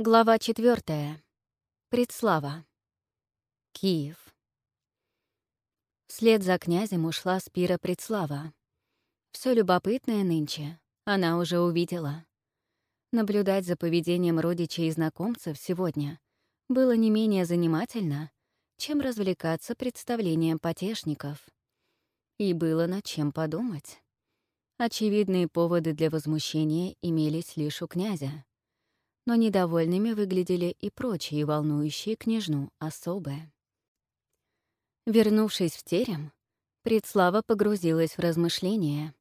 Глава четвертая. Предслава. Киев. Вслед за князем ушла Спира Предслава. Все любопытное нынче она уже увидела. Наблюдать за поведением родичей и знакомцев сегодня было не менее занимательно, чем развлекаться представлением потешников. И было над чем подумать. Очевидные поводы для возмущения имелись лишь у князя но недовольными выглядели и прочие волнующие княжну особы. Вернувшись в терем, Предслава погрузилась в размышления.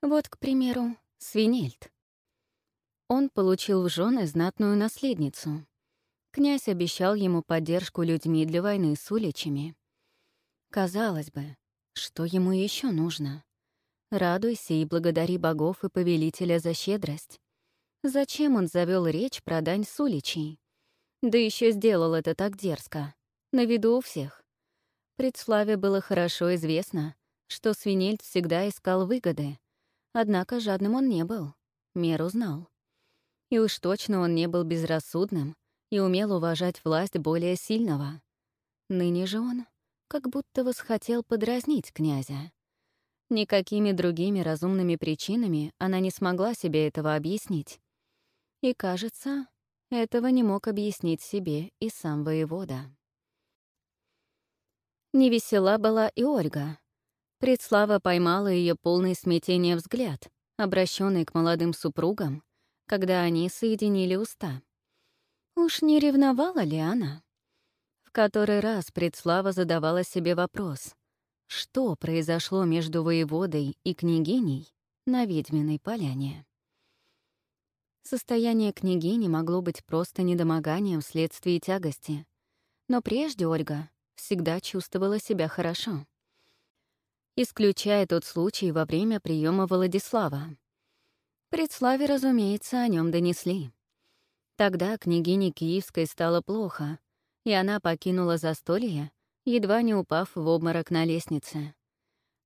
Вот, к примеру, Свинельд. Он получил в жены знатную наследницу. Князь обещал ему поддержку людьми для войны с уличами. Казалось бы, что ему еще нужно? Радуйся и благодари богов и повелителя за щедрость. Зачем он завел речь про дань с уличей? Да еще сделал это так дерзко, на виду у всех. Предславе было хорошо известно, что Свинельд всегда искал выгоды, однако жадным он не был, меру знал. И уж точно он не был безрассудным и умел уважать власть более сильного. Ныне же он как будто восхотел подразнить князя. Никакими другими разумными причинами она не смогла себе этого объяснить. И, кажется, этого не мог объяснить себе и сам воевода. Невесела была и Ольга. Предслава поймала ее полный смятения взгляд, обращенный к молодым супругам, когда они соединили уста. Уж не ревновала ли она? В который раз Предслава задавала себе вопрос, что произошло между воеводой и княгиней на ведьминой поляне. Состояние княгини могло быть просто недомоганием вследствие тягости. Но прежде Ольга всегда чувствовала себя хорошо. Исключая тот случай во время приема Владислава. Предславе, разумеется, о нем донесли. Тогда княгине Киевской стало плохо, и она покинула застолье, едва не упав в обморок на лестнице.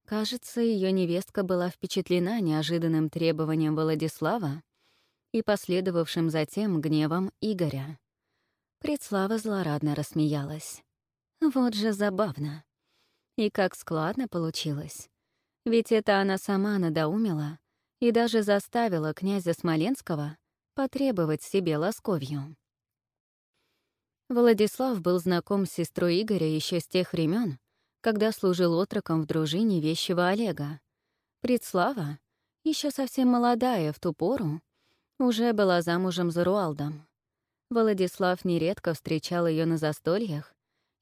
Кажется, ее невестка была впечатлена неожиданным требованием Владислава и последовавшим затем гневом Игоря. Предслава злорадно рассмеялась. Вот же забавно. И как складно получилось. Ведь это она сама надоумила и даже заставила князя Смоленского потребовать себе ласковью. Владислав был знаком с сестрой Игоря еще с тех времен, когда служил отроком в дружине вещего Олега. Предслава, еще совсем молодая в ту пору, уже была замужем за Руалдом. Владислав нередко встречал ее на застольях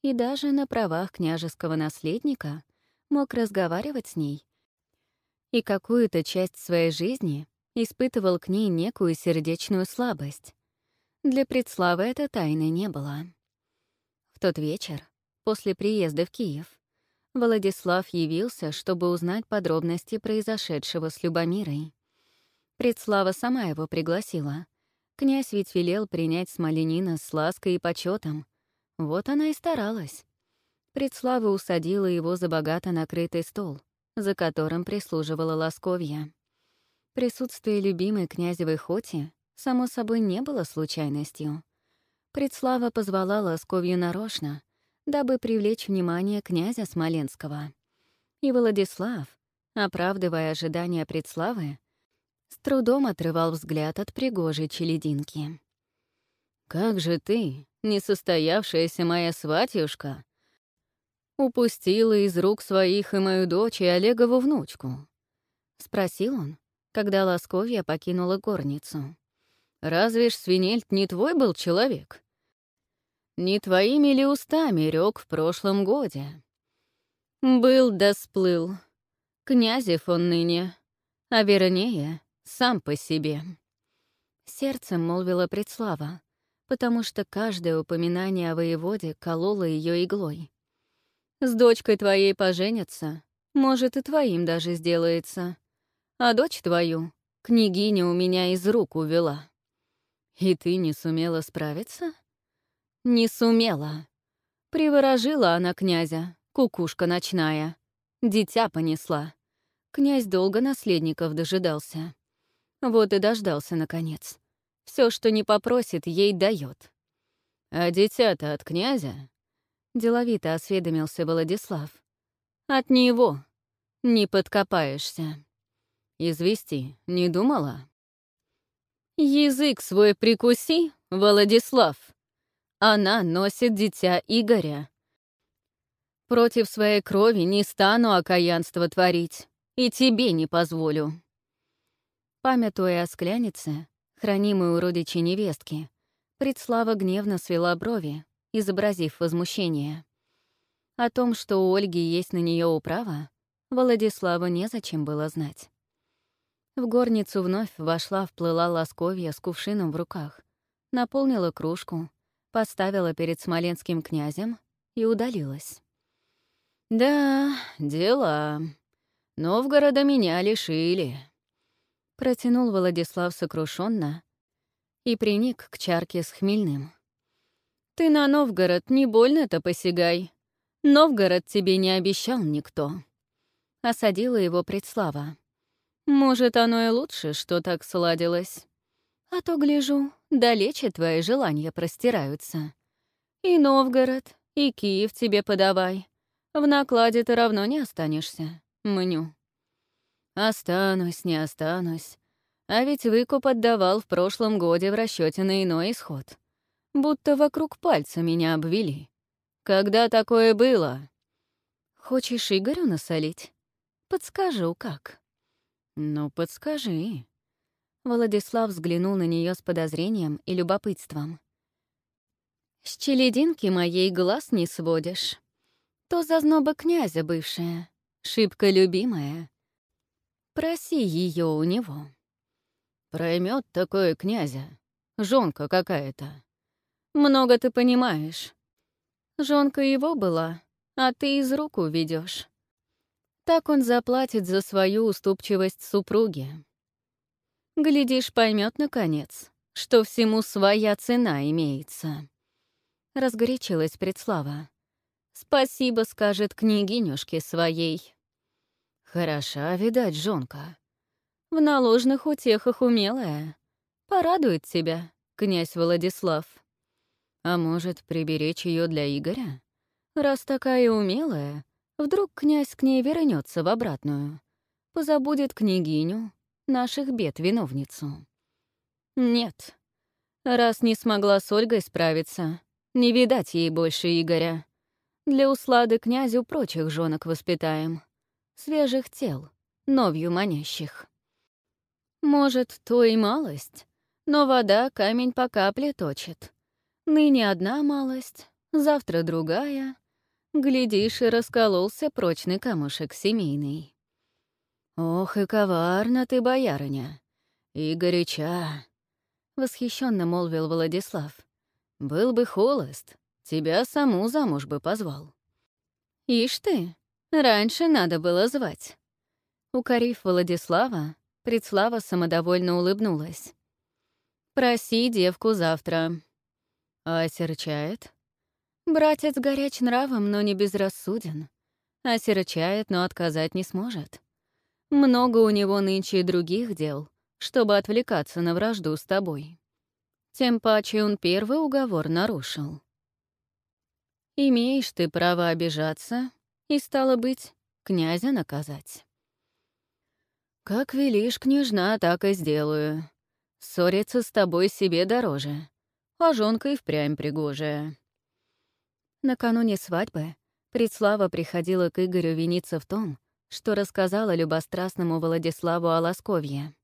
и даже на правах княжеского наследника мог разговаривать с ней и какую-то часть своей жизни испытывал к ней некую сердечную слабость. Для предславы это тайны не было. В тот вечер, после приезда в Киев, Владислав явился, чтобы узнать подробности произошедшего с Любомирой. Предслава сама его пригласила. Князь ведь велел принять Смоленина с лаской и почетом. Вот она и старалась. Предслава усадила его за богато накрытый стол, за которым прислуживала Ласковья. Присутствие любимой князевой Хоти, само собой, не было случайностью. Предслава позвала Ласковью нарочно, дабы привлечь внимание князя Смоленского. И Владислав, оправдывая ожидания Предславы, с трудом отрывал взгляд от пригожей челединки. «Как же ты, несостоявшаяся моя сватьюшка, упустила из рук своих и мою дочь и Олегову внучку?» — спросил он, когда Ласковья покинула горницу. «Разве ж Свинельд не твой был человек? Не твоими ли устами рёк в прошлом годе?» «Был да сплыл. Князев он ныне, а вернее, сам по себе. Сердцем молвила предслава, потому что каждое упоминание о воеводе кололо ее иглой. «С дочкой твоей поженятся, может, и твоим даже сделается. А дочь твою княгиня у меня из рук увела. И ты не сумела справиться?» «Не сумела. Приворожила она князя, кукушка ночная. Дитя понесла. Князь долго наследников дожидался. Вот и дождался, наконец. Все, что не попросит, ей дает. «А дитя-то от князя?» — деловито осведомился Владислав. «От него не подкопаешься». «Извести не думала?» «Язык свой прикуси, Владислав. Она носит дитя Игоря. Против своей крови не стану окаянство творить, и тебе не позволю». Памятуя о склянице, хранимой у родичей невестки, Предслава гневно свела брови, изобразив возмущение. О том, что у Ольги есть на нее управа, Владиславу незачем было знать. В горницу вновь вошла, вплыла Ласковья с кувшином в руках, наполнила кружку, поставила перед смоленским князем и удалилась. «Да, дела. Новгорода меня лишили», — протянул Владислав сокрушенно, и приник к чарке с хмельным. «Ты на Новгород не больно-то посягай. Новгород тебе не обещал никто». Осадила его предслава. «Может, оно и лучше, что так сладилось. А то, гляжу, далече твои желания простираются. И Новгород, и Киев тебе подавай. В накладе ты равно не останешься, мню». «Останусь, не останусь. А ведь выкуп отдавал в прошлом годе в расчете на иной исход. Будто вокруг пальца меня обвели. Когда такое было? Хочешь Игорю насолить? Подскажу, как. Ну, подскажи. Владислав взглянул на нее с подозрением и любопытством. «С челединки моей глаз не сводишь. То зазноба князя бывшая, шибко любимая. Проси ее у него». Проймет такое князя. Жонка какая-то. Много ты понимаешь. Жонка его была, а ты из рук уведешь. Так он заплатит за свою уступчивость супруге. Глядишь, поймет наконец, что всему своя цена имеется. Разгорячилась предслава. Спасибо, скажет княгинюшке своей. Хороша, видать, жонка. В наложных утехах умелая. Порадует тебя, князь Владислав. А может, приберечь ее для Игоря? Раз такая умелая, вдруг князь к ней вернется в обратную. Позабудет княгиню, наших бед виновницу. Нет. Раз не смогла с Ольгой справиться, не видать ей больше Игоря. Для услады князю прочих жонок воспитаем. Свежих тел, новью манящих. Может, то и малость, но вода камень по капле точит. Ныне одна малость, завтра другая. Глядишь, и раскололся прочный камушек семейный. «Ох и коварна ты, боярыня! И горяча!» — восхищенно молвил Владислав. «Был бы холост, тебя саму замуж бы позвал». «Ишь ты, раньше надо было звать». Укорив Владислава, Предслава самодовольно улыбнулась. «Проси девку завтра». «А серчает?» «Братец горяч нравом, но не безрассуден. А серчает, но отказать не сможет. Много у него нынче и других дел, чтобы отвлекаться на вражду с тобой. Тем паче он первый уговор нарушил. Имеешь ты право обижаться и, стало быть, князя наказать». «Как велишь, княжна, так и сделаю. Ссориться с тобой себе дороже, а жонка и впрямь пригожая». Накануне свадьбы Предслава приходила к Игорю виниться в том, что рассказала любострастному Владиславу о Ласковье.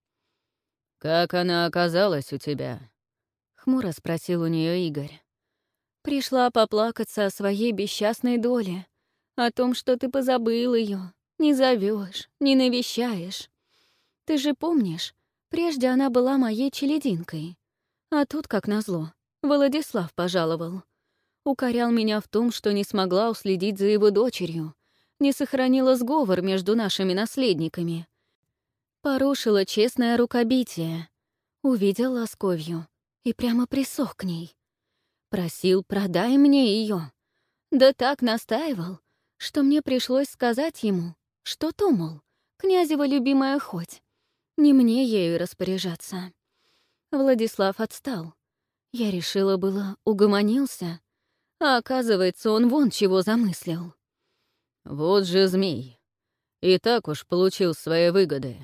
«Как она оказалась у тебя?» — хмуро спросил у нее Игорь. «Пришла поплакаться о своей бесчастной доле, о том, что ты позабыл ее, не зовешь, не навещаешь. Ты же помнишь, прежде она была моей челединкой. А тут, как назло, Владислав пожаловал. Укорял меня в том, что не смогла уследить за его дочерью, не сохранила сговор между нашими наследниками. Порушила честное рукобитие. Увидел Ласковью и прямо присох к ней. Просил, продай мне ее. Да так настаивал, что мне пришлось сказать ему, что то, мол, князева любимая хоть, не мне ею распоряжаться. Владислав отстал. Я решила было, угомонился, а оказывается, он вон чего замыслил. Вот же змей. И так уж получил свои выгоды,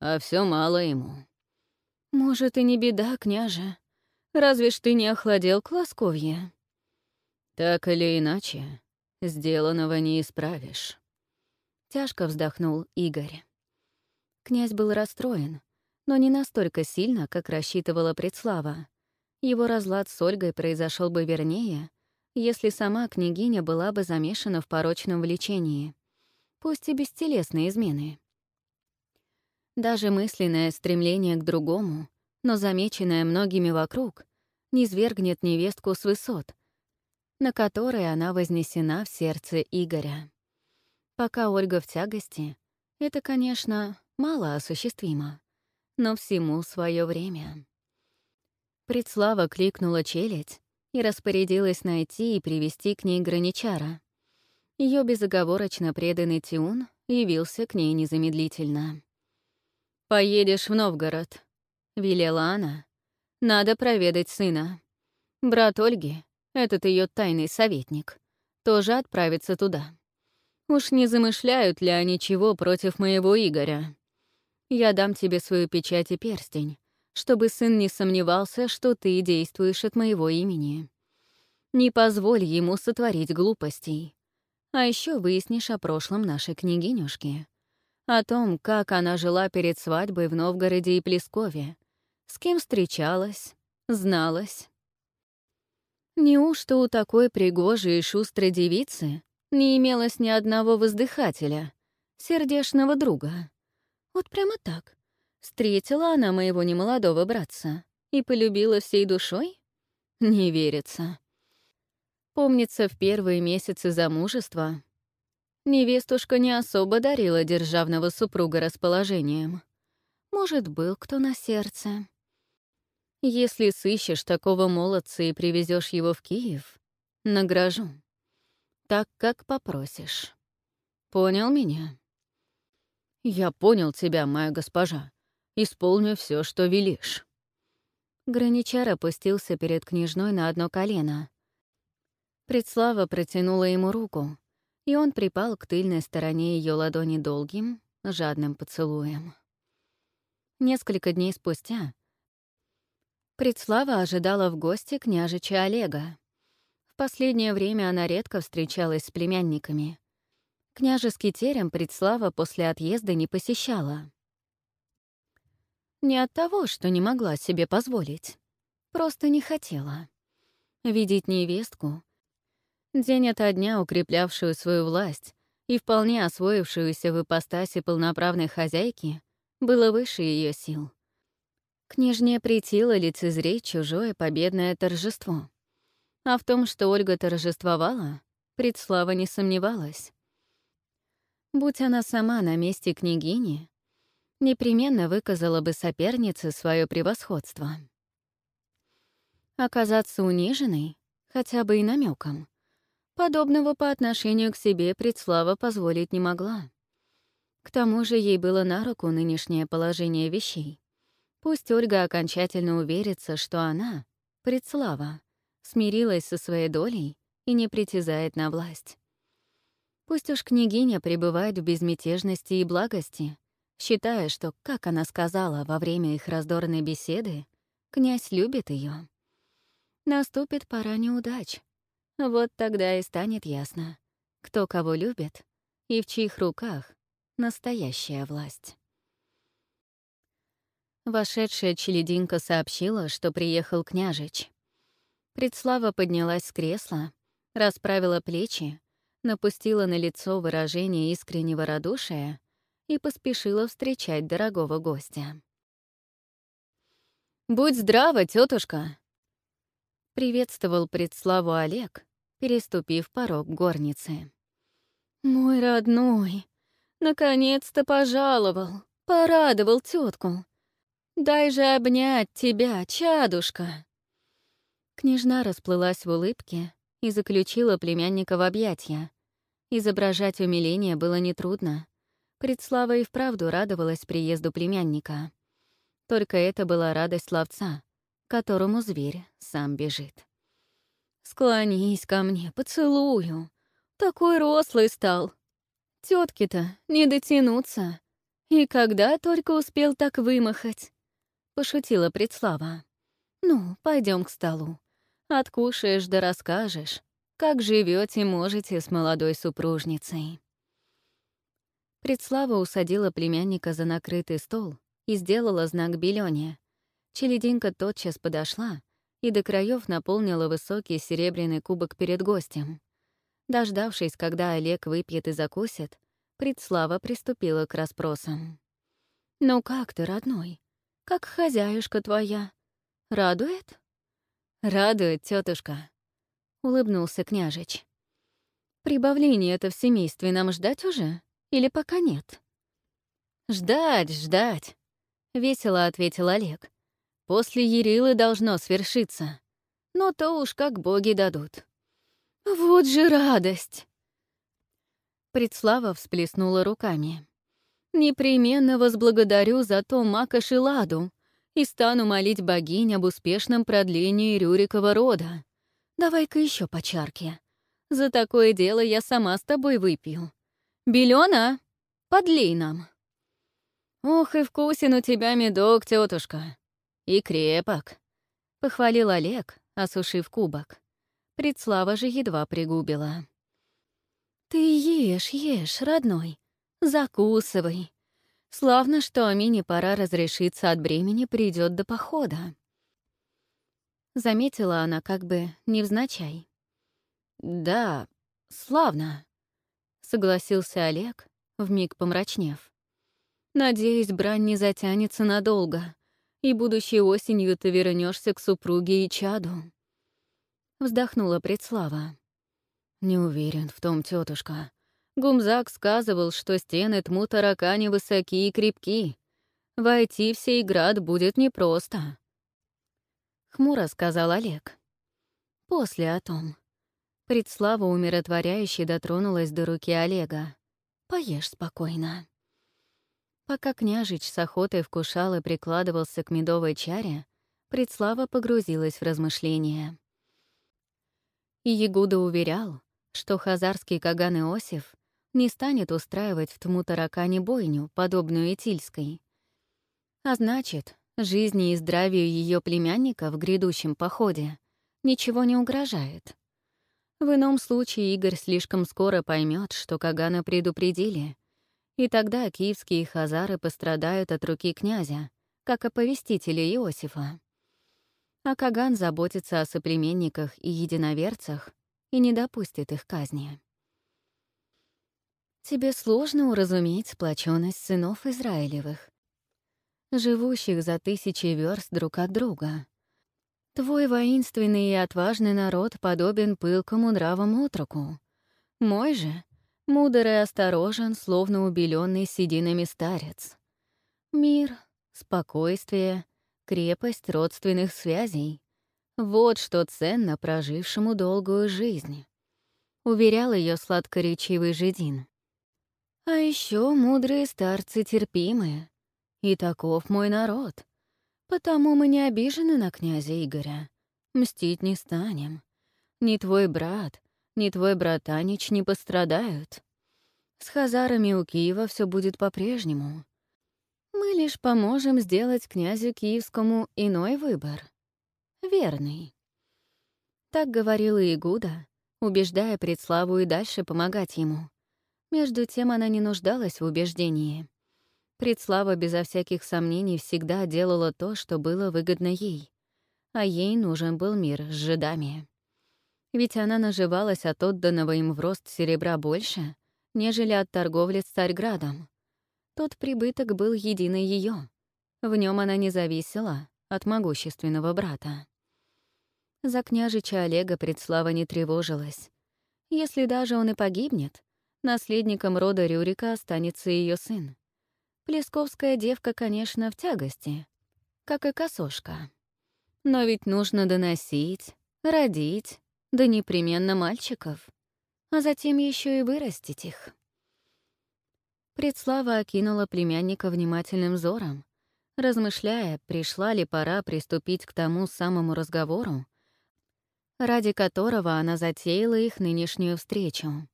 а все мало ему. Может, и не беда, княже. Разве ж ты не охладел к Ласковье? Так или иначе, сделанного не исправишь. Тяжко вздохнул Игорь. Князь был расстроен, но не настолько сильно, как рассчитывала предслава. Его разлад с Ольгой произошел бы вернее, если сама княгиня была бы замешана в порочном влечении, пусть и бестелесной измены. Даже мысленное стремление к другому, но замеченное многими вокруг, низвергнет невестку с высот, на которые она вознесена в сердце Игоря. Пока Ольга в тягости, это, конечно, мало осуществимо, но всему свое время. Предслава кликнула челядь и распорядилась найти и привести к ней граничара. Ее безоговорочно преданный Тиун явился к ней незамедлительно. «Поедешь в Новгород», — велела она. «Надо проведать сына. Брат Ольги, этот ее тайный советник, тоже отправится туда. Уж не замышляют ли они чего против моего Игоря? Я дам тебе свою печать и перстень, чтобы сын не сомневался, что ты действуешь от моего имени. Не позволь ему сотворить глупостей. А еще выяснишь о прошлом нашей княгинюшки. О том, как она жила перед свадьбой в Новгороде и Плескове, с кем встречалась, зналась. Неужто у такой пригожей и шустрой девицы не имелось ни одного воздыхателя, сердечного друга? Вот прямо так. Встретила она моего немолодого братца и полюбила всей душой? Не верится. Помнится, в первые месяцы замужества невестушка не особо дарила державного супруга расположением. Может, был кто на сердце. Если сыщешь такого молодца и привезешь его в Киев, награжу. Так, как попросишь. Понял меня? Я понял тебя, моя госпожа. Исполню все, что велишь. Граничар опустился перед княжной на одно колено. Предслава протянула ему руку, и он припал к тыльной стороне ее ладони долгим, жадным поцелуем. Несколько дней спустя Предслава ожидала в гости княжича Олега. В последнее время она редко встречалась с племянниками. Княжеский терем Предслава после отъезда не посещала. Не от того, что не могла себе позволить. Просто не хотела. Видеть невестку, день ото дня укреплявшую свою власть и вполне освоившуюся в ипостаси полноправной хозяйки, было выше ее сил. Княжне притило лицезреть чужое победное торжество. А в том, что Ольга торжествовала, предслава не сомневалась. Будь она сама на месте княгини, непременно выказала бы сопернице свое превосходство. Оказаться униженной, хотя бы и намеком, подобного по отношению к себе предслава позволить не могла. К тому же ей было на руку нынешнее положение вещей. Пусть Ольга окончательно уверится, что она, предслава, смирилась со своей долей и не притязает на власть. Пусть уж княгиня пребывает в безмятежности и благости, считая, что, как она сказала во время их раздорной беседы, князь любит ее. Наступит пора неудач. Вот тогда и станет ясно, кто кого любит и в чьих руках настоящая власть. Вошедшая челединка сообщила, что приехал княжич. Предслава поднялась с кресла, расправила плечи, напустила на лицо выражение искреннего радушия и поспешила встречать дорогого гостя. «Будь здрава, тетушка! приветствовал предславу Олег, переступив порог горницы. «Мой родной, наконец-то пожаловал, порадовал тетку. Дай же обнять тебя, чадушка!» Княжна расплылась в улыбке и заключила племянника в объятья. Изображать умиление было нетрудно. Предслава и вправду радовалась приезду племянника. Только это была радость ловца, которому зверь сам бежит. «Склонись ко мне, поцелую. Такой рослый стал. Тетки-то не дотянуться. И когда только успел так вымахать?» — пошутила предслава. «Ну, пойдем к столу. Откушаешь да расскажешь, как живете можете с молодой супружницей». Предслава усадила племянника за накрытый стол и сделала знак Белёне. Челединка тотчас подошла и до краев наполнила высокий серебряный кубок перед гостем. Дождавшись, когда Олег выпьет и закусит, Предслава приступила к расспросам. «Ну как ты, родной? Как хозяюшка твоя? Радует?» «Радует, тетушка», — улыбнулся княжич. «Прибавление это в семействе нам ждать уже? Или пока нет?» «Ждать, ждать», — весело ответил Олег. «После Ярилы должно свершиться. Но то уж как боги дадут». «Вот же радость!» Предслава всплеснула руками. «Непременно возблагодарю за то Мака Шиладу и стану молить богинь об успешном продлении Рюрикова рода. Давай-ка еще по чарке. За такое дело я сама с тобой выпью. Белена, подлей нам». «Ох, и вкусен у тебя медок, тетушка. И крепок», — похвалил Олег, осушив кубок. Предслава же едва пригубила. «Ты ешь, ешь, родной, закусывай. Славно, что Амине пора разрешиться от бремени придет до похода». Заметила она как бы невзначай. «Да, славно», — согласился Олег, вмиг помрачнев. «Надеюсь, брань не затянется надолго, и будущей осенью ты вернешься к супруге и чаду». Вздохнула предслава. «Не уверен в том, тетушка. Гумзак сказывал, что стены тму таракани высоки и крепки. Войти в сей град будет непросто». Хмуро сказал Олег. После о том. Предслава умиротворяюще дотронулась до руки Олега. «Поешь спокойно». Пока княжич с охотой вкушал и прикладывался к медовой чаре, Предслава погрузилась в размышления. И Ягуда уверял, что хазарский Каган Иосиф не станет устраивать в Тмутаракане бойню, подобную Этильской. А значит, жизни и здравию ее племянника в грядущем походе ничего не угрожает. В ином случае Игорь слишком скоро поймет, что Кагана предупредили, и тогда киевские хазары пострадают от руки князя, как оповестители Иосифа а Каган заботится о соплеменниках и единоверцах и не допустит их казни. Тебе сложно уразуметь сплоченность сынов Израилевых, живущих за тысячи верст друг от друга. Твой воинственный и отважный народ подобен пылкому нравам отроку. Мой же — мудр и осторожен, словно убеленный сединами старец. Мир, спокойствие — крепость родственных связей. Вот что ценно прожившему долгую жизнь. Уверял ее сладкоречивый Жидин. А еще мудрые старцы терпимые. И таков мой народ. Потому мы не обижены на князя Игоря. Мстить не станем. Ни твой брат, ни твой братанич не пострадают. С хазарами у Киева все будет по-прежнему. Мы лишь поможем сделать князю Киевскому иной выбор. Верный. Так говорила Игуда, убеждая Предславу и дальше помогать ему. Между тем она не нуждалась в убеждении. Предслава безо всяких сомнений всегда делала то, что было выгодно ей. А ей нужен был мир с жидами. Ведь она наживалась от отданного им в рост серебра больше, нежели от торговли с Царьградом. Тот прибыток был единый ее. В нем она не зависела от могущественного брата. За княжича Олега предслава не тревожилась. Если даже он и погибнет, наследником рода Рюрика останется ее сын. Плесковская девка, конечно, в тягости, как и косошка. Но ведь нужно доносить, родить, да непременно мальчиков, а затем еще и вырастить их. Предслава окинула племянника внимательным взором, размышляя, пришла ли пора приступить к тому самому разговору, ради которого она затеяла их нынешнюю встречу.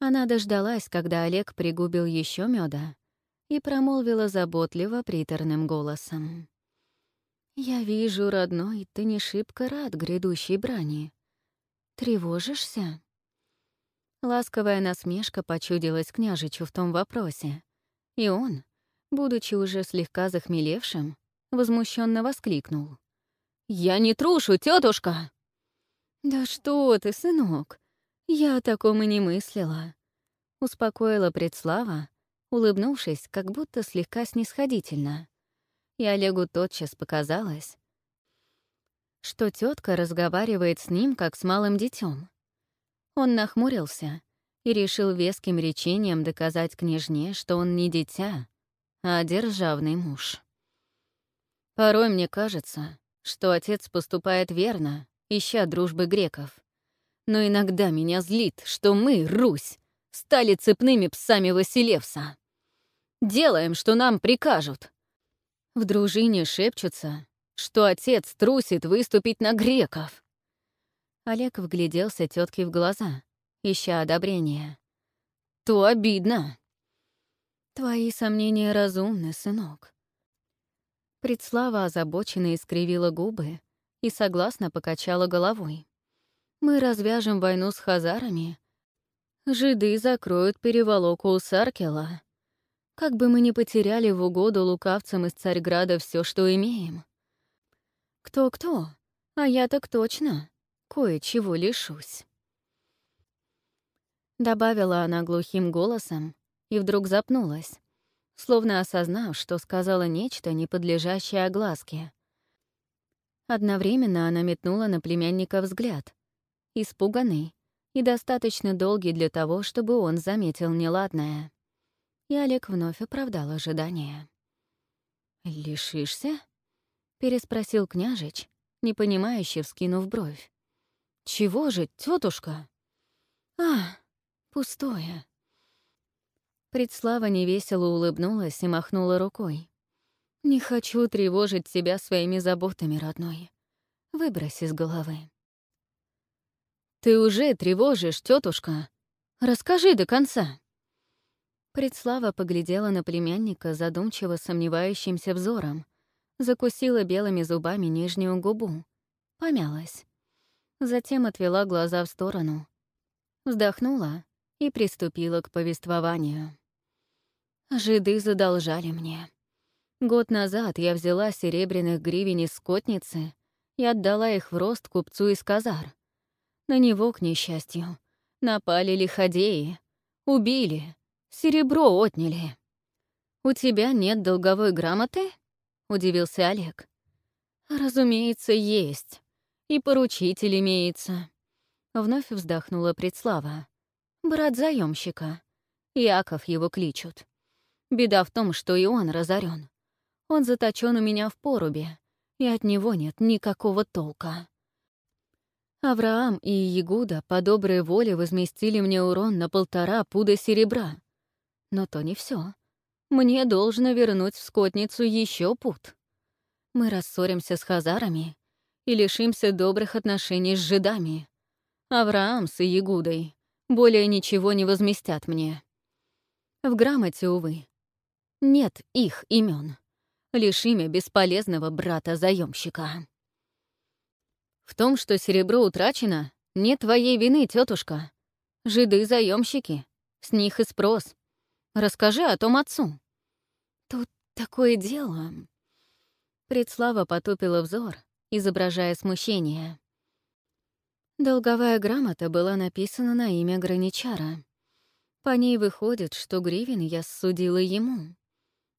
Она дождалась, когда Олег пригубил еще меда и промолвила заботливо приторным голосом. «Я вижу, родной, ты не шибко рад грядущей брани. Тревожишься?» Ласковая насмешка почудилась княжичу в том вопросе, и он, будучи уже слегка захмелевшим, возмущенно воскликнул. «Я не трушу, тетушка!» «Да что ты, сынок, я о таком и не мыслила», — успокоила предслава, улыбнувшись, как будто слегка снисходительно. И Олегу тотчас показалось, что тетка разговаривает с ним, как с малым детем. Он нахмурился и решил веским речением доказать княжне, что он не дитя, а державный муж. Порой мне кажется, что отец поступает верно, ища дружбы греков. Но иногда меня злит, что мы, Русь, стали цепными псами Василевса. Делаем, что нам прикажут. В дружине шепчутся, что отец трусит выступить на греков. Олег вгляделся тетке в глаза, ища одобрения. То обидно. Твои сомнения разумны, сынок. Предслава озабоченно искривила губы и согласно покачала головой. Мы развяжем войну с хазарами. Жиды закроют переволоку у Саркела. Как бы мы ни потеряли в угоду лукавцам из Царьграда все, что имеем. Кто-кто, а я так точно кое-чего лишусь. Добавила она глухим голосом и вдруг запнулась, словно осознав, что сказала нечто, не подлежащее огласке. Одновременно она метнула на племянника взгляд, испуганный и достаточно долгий для того, чтобы он заметил неладное и Олег вновь оправдал ожидания. «Лишишься?» — переспросил княжич, непонимающе вскинув бровь. «Чего же, тетушка? «А, пустое». Предслава невесело улыбнулась и махнула рукой. «Не хочу тревожить тебя своими заботами, родной. Выбрось из головы». «Ты уже тревожишь, тетушка. Расскажи до конца». Предслава поглядела на племянника задумчиво сомневающимся взором, закусила белыми зубами нижнюю губу, помялась. Затем отвела глаза в сторону, вздохнула и приступила к повествованию. Жиды задолжали мне. Год назад я взяла серебряных гривен из скотницы и отдала их в рост купцу из Казар. На него, к несчастью, напали лиходеи, убили, Серебро отняли. «У тебя нет долговой грамоты?» — удивился Олег. «Разумеется, есть. И поручитель имеется». Вновь вздохнула предслава. «Брат заемщика. Яков его кличут. Беда в том, что и он разорен. Он заточен у меня в порубе, и от него нет никакого толка. Авраам и Ягуда по доброй воле возместили мне урон на полтора пуда серебра, но то не все. Мне должно вернуть в скотницу еще пут. Мы рассоримся с хазарами и лишимся добрых отношений с жидами. Авраам с Ягудой более ничего не возместят мне. В грамоте, увы, нет их имен, лишь имя бесполезного брата-заемщика. В том, что серебро утрачено, нет твоей вины, тетушка. Жиды-заемщики, с них и спрос. Расскажи о том отцу». «Тут такое дело...» Предслава потупила взор, изображая смущение. Долговая грамота была написана на имя Граничара. По ней выходит, что гривен я судила ему,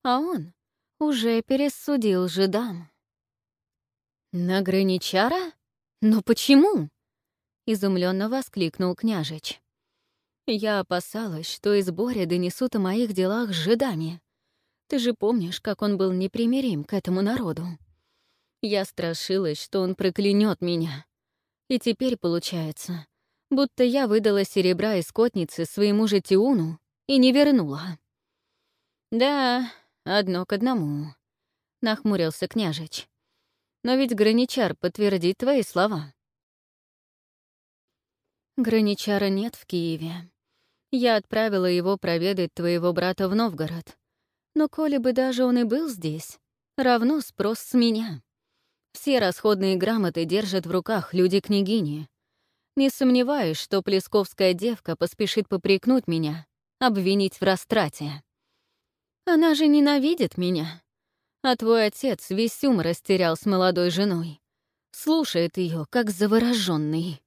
а он уже пересудил жидам. «На Граничара? Но почему?» — изумленно воскликнул княжич. Я опасалась, что из Боря донесут о моих делах с жидами. Ты же помнишь, как он был непримирим к этому народу. Я страшилась, что он проклянет меня. И теперь получается, будто я выдала серебра из скотницы своему же Тиуну и не вернула. Да, одно к одному. — нахмурился княжич. «Но ведь Граничар подтвердит твои слова». «Граничара нет в Киеве. Я отправила его проведать твоего брата в Новгород. Но коли бы даже он и был здесь, равно спрос с меня. Все расходные грамоты держат в руках люди-княгини. Не сомневаюсь, что плесковская девка поспешит попрекнуть меня, обвинить в растрате. Она же ненавидит меня. А твой отец весь ум растерял с молодой женой. Слушает ее, как завороженный.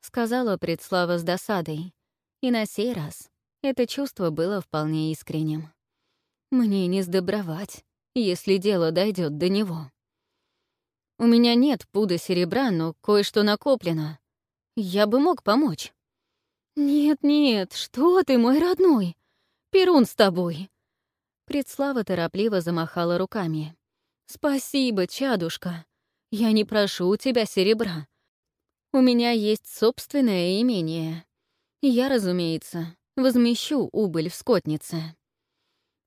Сказала предслава с досадой. И на сей раз это чувство было вполне искренним. Мне не сдобровать, если дело дойдет до него. У меня нет пуда серебра, но кое-что накоплено. Я бы мог помочь. «Нет-нет, что ты, мой родной? Перун с тобой. Предслава торопливо замахала руками. «Спасибо, чадушка. Я не прошу у тебя серебра. У меня есть собственное имение. Я, разумеется, возмещу убыль в скотнице».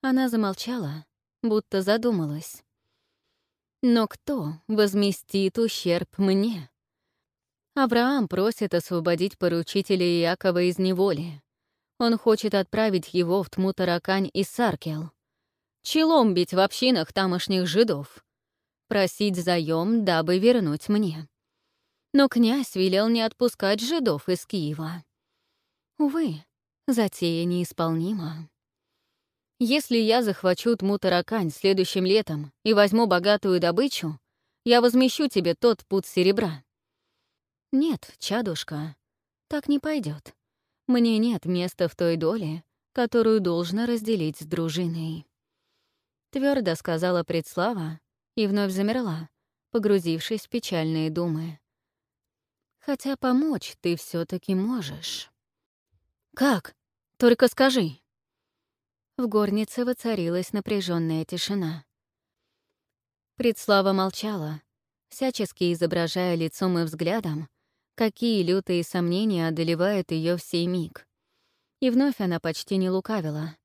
Она замолчала, будто задумалась. «Но кто возместит ущерб мне?» Авраам просит освободить поручителя Иакова из неволи. Он хочет отправить его в Тмутаракань и Саркел челом бить в общинах тамошних жидов, просить заем, дабы вернуть мне. Но князь велел не отпускать жидов из Киева. Увы, затея неисполнима. Если я захвачу Тмутаракань следующим летом и возьму богатую добычу, я возмещу тебе тот путь серебра. Нет, чадушка, так не пойдет. Мне нет места в той доле, которую должна разделить с дружиной. Твердо сказала предслава и вновь замерла, погрузившись в печальные думы. Хотя помочь ты все таки можешь. «Как? Только скажи!» В горнице воцарилась напряженная тишина. Предслава молчала, всячески изображая лицом и взглядом, какие лютые сомнения одолевают ее в сей миг. И вновь она почти не лукавила.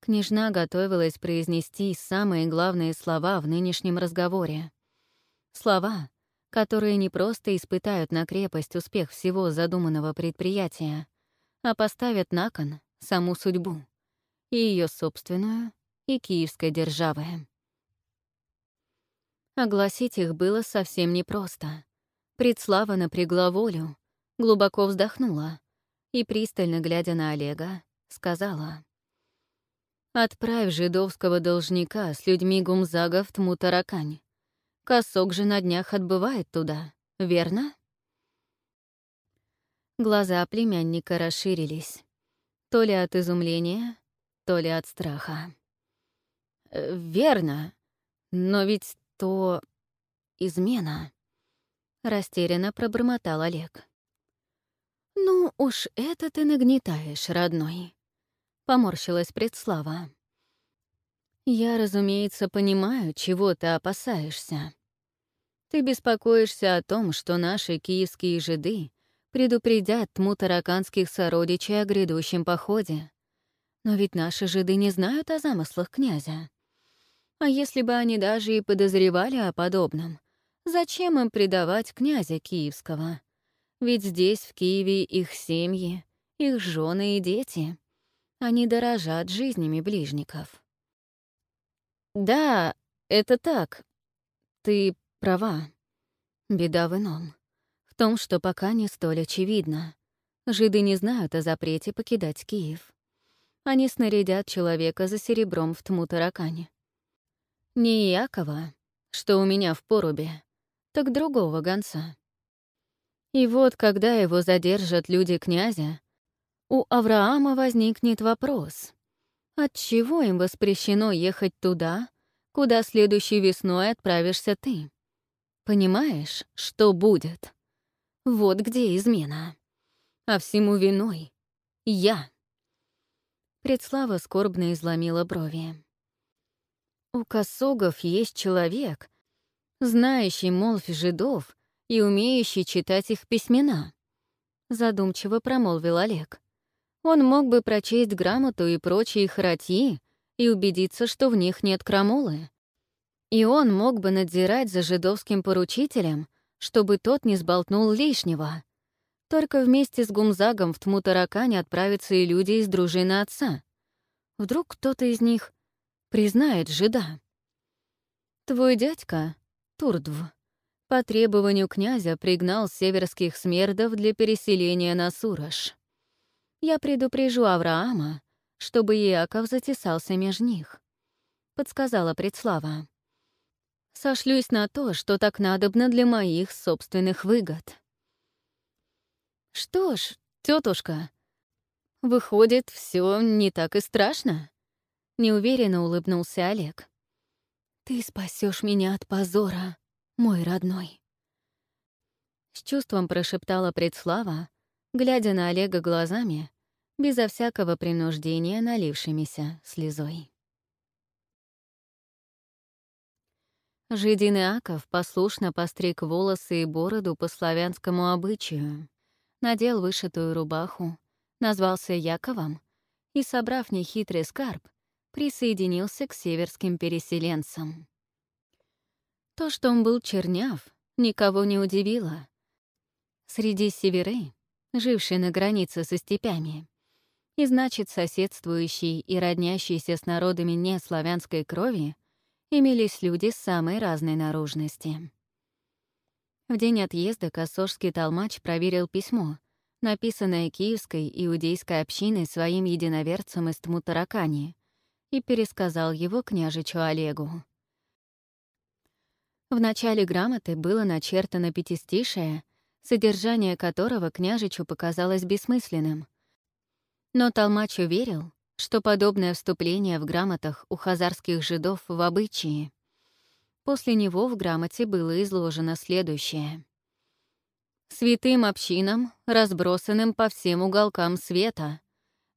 Княжна готовилась произнести самые главные слова в нынешнем разговоре. Слова, которые не просто испытают на крепость успех всего задуманного предприятия, а поставят на кон саму судьбу, и ее собственную, и киевской державы. Огласить их было совсем непросто. Предслава напрягла волю, глубоко вздохнула и, пристально глядя на Олега, сказала — Отправь жидовского должника с людьми Гумзага в Тмутаракань. Косок же на днях отбывает туда, верно? Глаза племянника расширились. То ли от изумления, то ли от страха. «Э, «Верно. Но ведь то... измена», — растерянно пробормотал Олег. «Ну уж это ты нагнетаешь, родной», Поморщилась предслава. «Я, разумеется, понимаю, чего ты опасаешься. Ты беспокоишься о том, что наши киевские жиды предупредят тму тараканских сородичей о грядущем походе. Но ведь наши жиды не знают о замыслах князя. А если бы они даже и подозревали о подобном, зачем им предавать князя киевского? Ведь здесь, в Киеве, их семьи, их жены и дети. Они дорожат жизнями ближников. Да, это так. Ты права. Беда в ином. В том, что пока не столь очевидно. Жиды не знают о запрете покидать Киев. Они снарядят человека за серебром в тму таракане. Не Якова, что у меня в порубе, так другого гонца. И вот, когда его задержат люди князя, у Авраама возникнет вопрос. Отчего им воспрещено ехать туда, куда следующей весной отправишься ты? Понимаешь, что будет? Вот где измена. А всему виной — я. Предслава скорбно изломила брови. У косогов есть человек, знающий молвь жидов и умеющий читать их письмена. Задумчиво промолвил Олег. Он мог бы прочесть грамоту и прочие харатьи и убедиться, что в них нет крамолы. И он мог бы надзирать за жидовским поручителем, чтобы тот не сболтнул лишнего. Только вместе с Гумзагом в Тмутаракане отправятся и люди из дружины отца. Вдруг кто-то из них признает жида. Твой дядька, Турдв, по требованию князя пригнал северских смердов для переселения на Сураж. Я предупрежу Авраама, чтобы Иаков затесался меж них, — подсказала предслава. Сошлюсь на то, что так надобно для моих собственных выгод. Что ж, тетушка, выходит, все не так и страшно. Неуверенно улыбнулся Олег. Ты спасешь меня от позора, мой родной. С чувством прошептала предслава, глядя на Олега глазами, безо всякого принуждения налившимися слезой. Жидин Иаков послушно постриг волосы и бороду по славянскому обычаю, надел вышитую рубаху, назвался Яковом и, собрав нехитрый скарб, присоединился к северским переселенцам. То, что он был черняв, никого не удивило. Среди северы, жившей на границе со степями, и значит соседствующие и роднящиеся с народами неславянской крови, имелись люди самой разной наружности. В день отъезда Косожский толмач проверил письмо, написанное киевской иудейской общиной своим единоверцем из Тмутаракани, и пересказал его княжичу Олегу. В начале грамоты было начертано пятистишее, содержание которого княжичу показалось бессмысленным. Но Толмач уверил, что подобное вступление в грамотах у хазарских жидов в обычае. После него в грамоте было изложено следующее. «Святым общинам, разбросанным по всем уголкам света,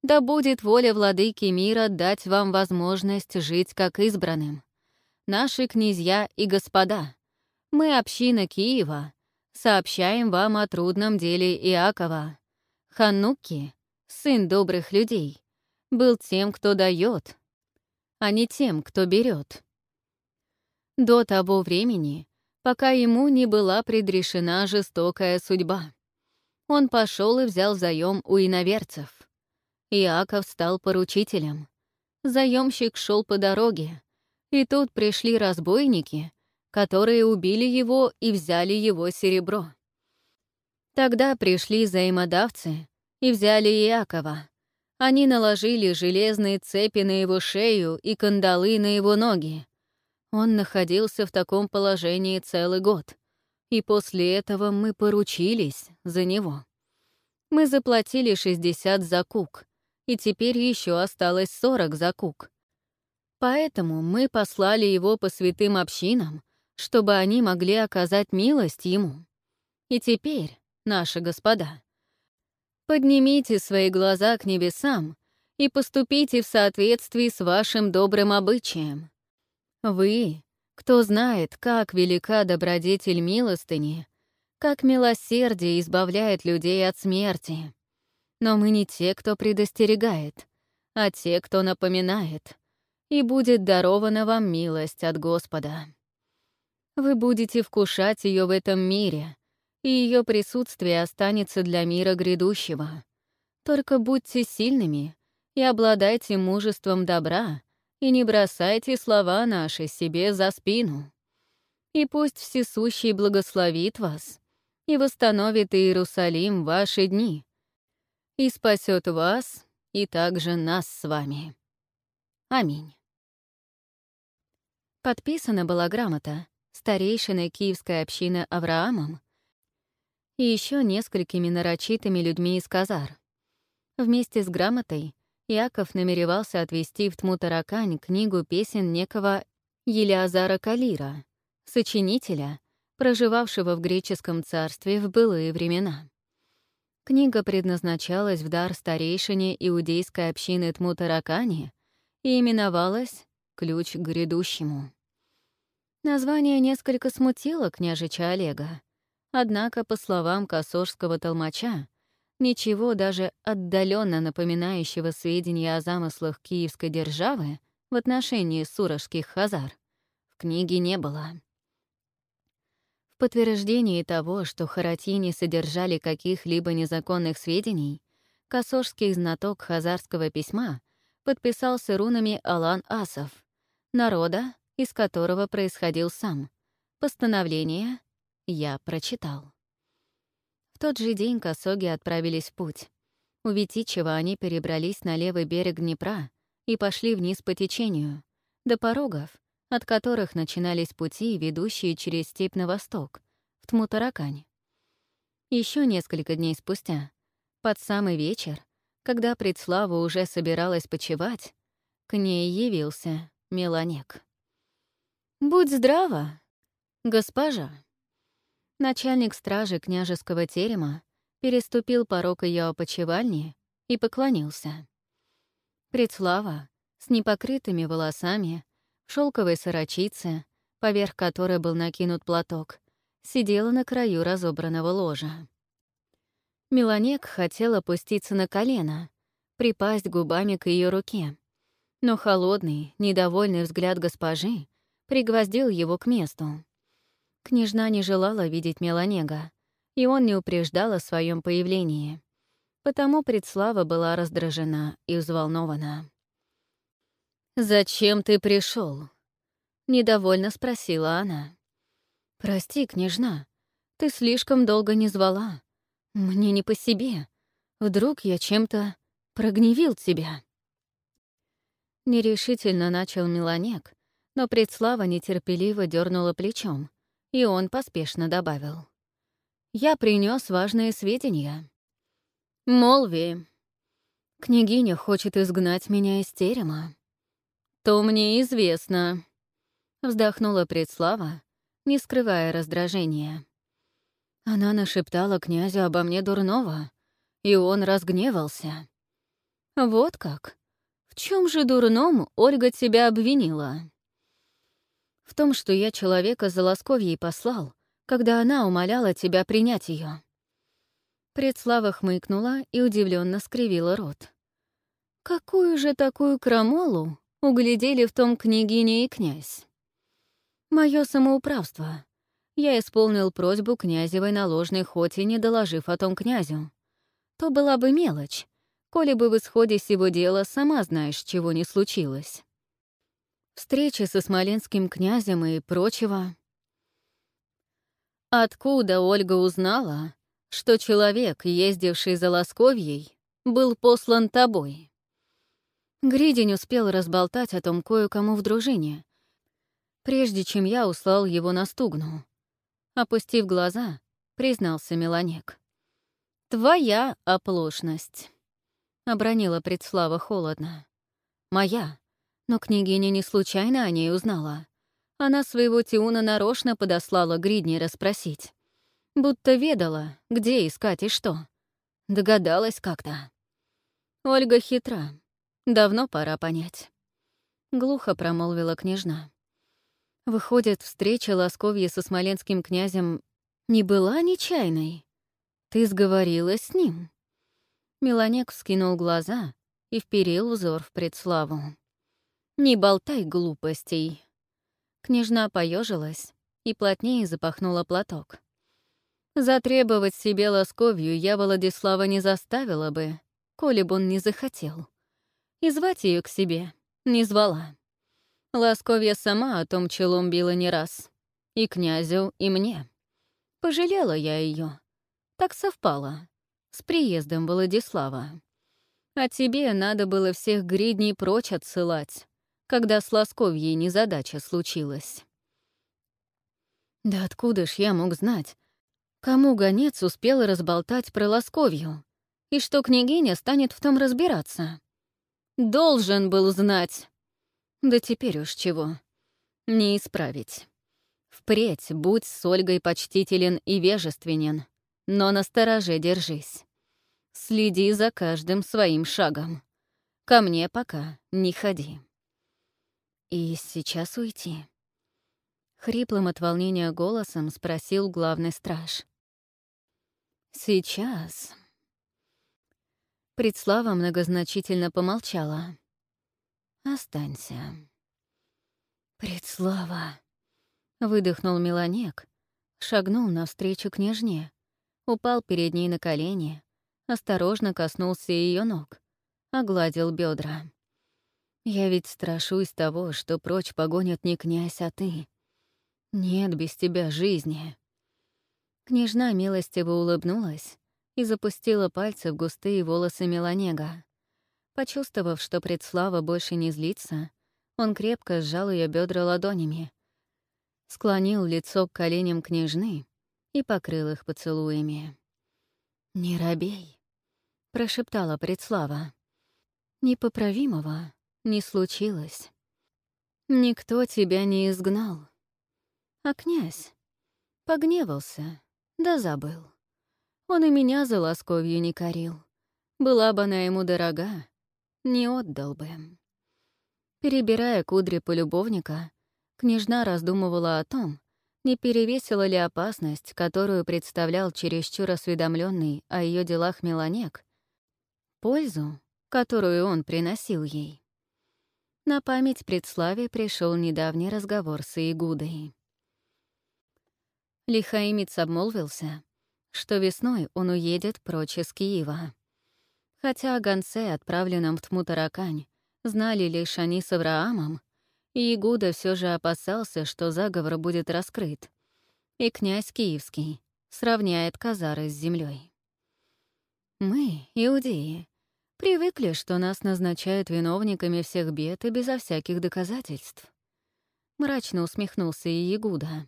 да будет воля владыки мира дать вам возможность жить как избранным. Наши князья и господа, мы, община Киева, сообщаем вам о трудном деле Иакова. Хануки, сын добрых людей, был тем, кто дает, а не тем, кто берет до того времени, пока ему не была предрешена жестокая судьба. Он пошел и взял заем у иноверцев. Иаков стал поручителем. Заемщик шел по дороге, и тут пришли разбойники, которые убили его и взяли его серебро. Тогда пришли взаимодавцы и взяли Иакова. Они наложили железные цепи на его шею и кандалы на его ноги, он находился в таком положении целый год, и после этого мы поручились за него. Мы заплатили 60 за кук, и теперь еще осталось 40 за кук. Поэтому мы послали его по святым общинам, чтобы они могли оказать милость ему. И теперь, наши господа, поднимите свои глаза к небесам и поступите в соответствии с вашим добрым обычаем. Вы, кто знает, как велика добродетель милостыни, как милосердие избавляет людей от смерти. Но мы не те, кто предостерегает, а те, кто напоминает, и будет дарована вам милость от Господа. Вы будете вкушать ее в этом мире, и ее присутствие останется для мира грядущего. Только будьте сильными и обладайте мужеством добра, и не бросайте слова наши себе за спину. И пусть Всесущий благословит вас и восстановит Иерусалим ваши дни, и спасет вас и также нас с вами. Аминь. Подписана была грамота старейшиной Киевской общины Авраамом и еще несколькими нарочитыми людьми из Казар. Вместе с грамотой Яков намеревался отвезти в Тмутаракань книгу песен некого Елиазара Калира, сочинителя, проживавшего в греческом царстве в былые времена. Книга предназначалась в дар старейшине иудейской общины Тмутаракани и именовалась «Ключ к грядущему». Название несколько смутило княжича Олега, однако, по словам косожского толмача, Ничего даже отдаленно напоминающего сведения о замыслах киевской державы в отношении сурожских хазар в книге не было. В подтверждении того, что Харатьи не содержали каких-либо незаконных сведений, косожский знаток хазарского письма подписался рунами Алан Асов, народа, из которого происходил сам. Постановление я прочитал. В тот же день косоги отправились в путь. У Витичева они перебрались на левый берег Днепра и пошли вниз по течению, до порогов, от которых начинались пути, ведущие через степь на восток, в Тмутаракань. Еще несколько дней спустя, под самый вечер, когда Предслава уже собиралась почевать, к ней явился Меланек. «Будь здрава, госпожа!» Начальник стражи княжеского терема переступил порог ее опочивальни и поклонился. Предслава, с непокрытыми волосами, шелковой сорочице, поверх которой был накинут платок, сидела на краю разобранного ложа. Меланек хотел опуститься на колено, припасть губами к ее руке, но холодный, недовольный взгляд госпожи пригвоздил его к месту. Княжна не желала видеть Меланега, и он не упреждал о своем появлении. Потому предслава была раздражена и взволнована. «Зачем ты пришел? недовольно спросила она. «Прости, княжна, ты слишком долго не звала. Мне не по себе. Вдруг я чем-то прогневил тебя?» Нерешительно начал Меланек, но предслава нетерпеливо дернула плечом, и он поспешно добавил. «Я принес важные сведения. Молви, княгиня хочет изгнать меня из терема. То мне известно», — вздохнула предслава, не скрывая раздражения. Она нашептала князю обо мне дурного, и он разгневался. «Вот как? В чем же дурном Ольга тебя обвинила?» В том, что я человека за Лосковьей послал, когда она умоляла тебя принять ее. Предслава хмыкнула и удивленно скривила рот. Какую же такую крамолу углядели в том княгиня и князь? Мое самоуправство. Я исполнил просьбу князевой на ложной хоте, не доложив о том князю. То была бы мелочь, коли бы в исходе сего дела сама знаешь, чего не случилось встречи со смоленским князем и прочего. Откуда Ольга узнала, что человек, ездивший за Лосковьей, был послан тобой? Гридень успел разболтать о том кое-кому в дружине, прежде чем я услал его на стугну. Опустив глаза, признался Меланек. «Твоя оплошность», — обронила предслава холодно. «Моя», но княгиня не случайно о ней узнала. Она своего Тиуна нарочно подослала Гридни расспросить. Будто ведала, где искать и что. Догадалась как-то. Ольга хитра. Давно пора понять. Глухо промолвила княжна. Выходит, встреча Лосковья со смоленским князем не была нечаянной. Ты сговорилась с ним. Меланек вскинул глаза и вперил взор в предславу. «Не болтай глупостей». Княжна поежилась и плотнее запахнула платок. Затребовать себе ласковью я Владислава не заставила бы, коли бы он не захотел. И звать ее к себе не звала. Ласковья сама о том челом била не раз. И князю, и мне. Пожалела я ее. Так совпало. С приездом Владислава. А тебе надо было всех гридней прочь отсылать когда с Лосковьей незадача случилась. Да откуда ж я мог знать, кому гонец успел разболтать про Лосковью, и что княгиня станет в том разбираться? Должен был знать. Да теперь уж чего. Не исправить. Впредь будь с Ольгой почтителен и вежественен, но на стороже держись. Следи за каждым своим шагом. Ко мне пока не ходи. «И сейчас уйти?» Хриплым от волнения голосом спросил главный страж. «Сейчас». Предслава многозначительно помолчала. «Останься». «Предслава», Выдохнул Меланек, шагнул навстречу княжне, упал перед ней на колени, осторожно коснулся ее ног, огладил бедра. «Я ведь страшусь того, что прочь погонят не князь, а ты. Нет без тебя жизни». Княжна милостиво улыбнулась и запустила пальцы в густые волосы Меланега. Почувствовав, что предслава больше не злится, он крепко сжал ее бедра ладонями, склонил лицо к коленям княжны и покрыл их поцелуями. «Не робей», — прошептала предслава. «Непоправимого не случилось. Никто тебя не изгнал. А князь погневался, да забыл. Он и меня за ласковью не корил. Была бы она ему дорога, не отдал бы. Перебирая кудри полюбовника, княжна раздумывала о том, не перевесила ли опасность, которую представлял чересчур осведомленный о ее делах Меланек, пользу, которую он приносил ей. На память предславе пришел недавний разговор с Игудой. Лихаимец обмолвился, что весной он уедет прочь из Киева. Хотя о гонце, отправленном в Тмутаракань, знали лишь они с Авраамом, и Игуда все же опасался, что заговор будет раскрыт, и князь Киевский сравняет Казары с землей. Мы, иудеи, привыкли, что нас назначают виновниками всех бед и безо всяких доказательств. Мрачно усмехнулся и Ягуда.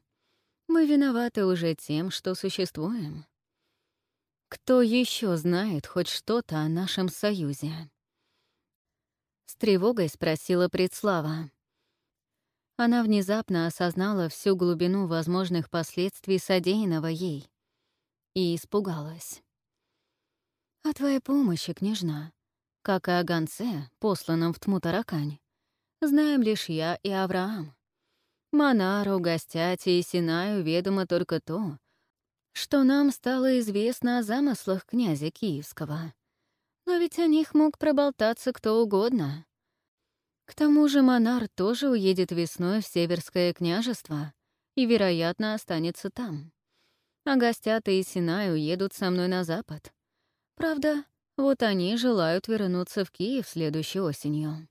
Мы виноваты уже тем, что существуем. Кто еще знает хоть что-то о нашем союзе? С тревогой спросила Предслава. Она внезапно осознала всю глубину возможных последствий содеянного ей и испугалась. «О твоей помощи, княжна, как и о гонце, посланном в Тмутаракань, знаем лишь я и Авраам. Монару, Гостяте и Синаю ведомо только то, что нам стало известно о замыслах князя Киевского. Но ведь о них мог проболтаться кто угодно. К тому же Монар тоже уедет весной в Северское княжество и, вероятно, останется там. А Гостята и Синай уедут со мной на запад. Правда, вот они желают вернуться в Киев следующей осенью.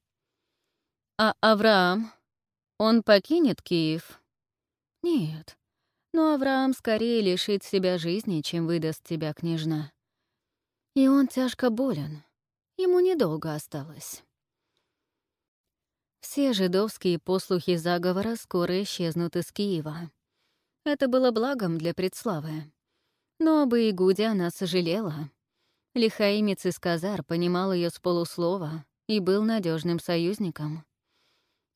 А Авраам? Он покинет Киев? Нет. Но Авраам скорее лишит себя жизни, чем выдаст тебя, княжна. И он тяжко болен. Ему недолго осталось. Все жидовские послухи заговора скоро исчезнут из Киева. Это было благом для предславы. Но об Игуде она сожалела. Лихаимец из Казар понимал ее с полуслова и был надежным союзником.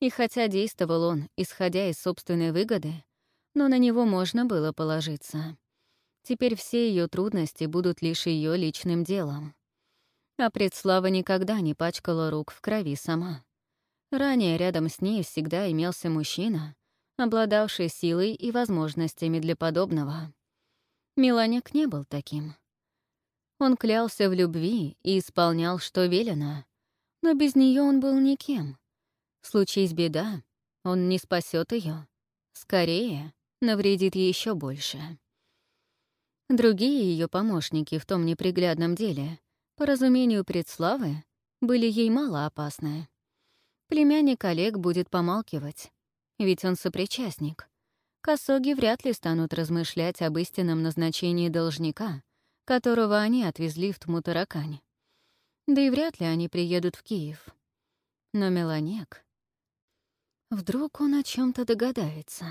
И хотя действовал он, исходя из собственной выгоды, но на него можно было положиться. Теперь все ее трудности будут лишь ее личным делом. А предслава никогда не пачкала рук в крови сама. Ранее рядом с ней всегда имелся мужчина, обладавший силой и возможностями для подобного. Миланик не был таким. Он клялся в любви и исполнял, что велено, но без нее он был никем — Случись беда, он не спасет ее. Скорее, навредит еще больше. Другие ее помощники в том неприглядном деле, по разумению предславы, были ей мало опасны. Племянник Олег будет помалкивать, ведь он сопричастник. Косоги вряд ли станут размышлять об истинном назначении должника, которого они отвезли в Тмутаракань. Да и вряд ли они приедут в Киев. Но Меланек... Вдруг он о чем то догадается.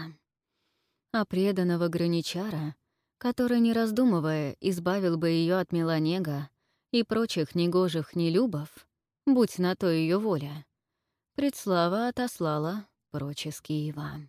А преданного граничара, который, не раздумывая, избавил бы ее от Меланега и прочих негожих нелюбов, будь на то ее воля, предслава отослала прочь из Киева.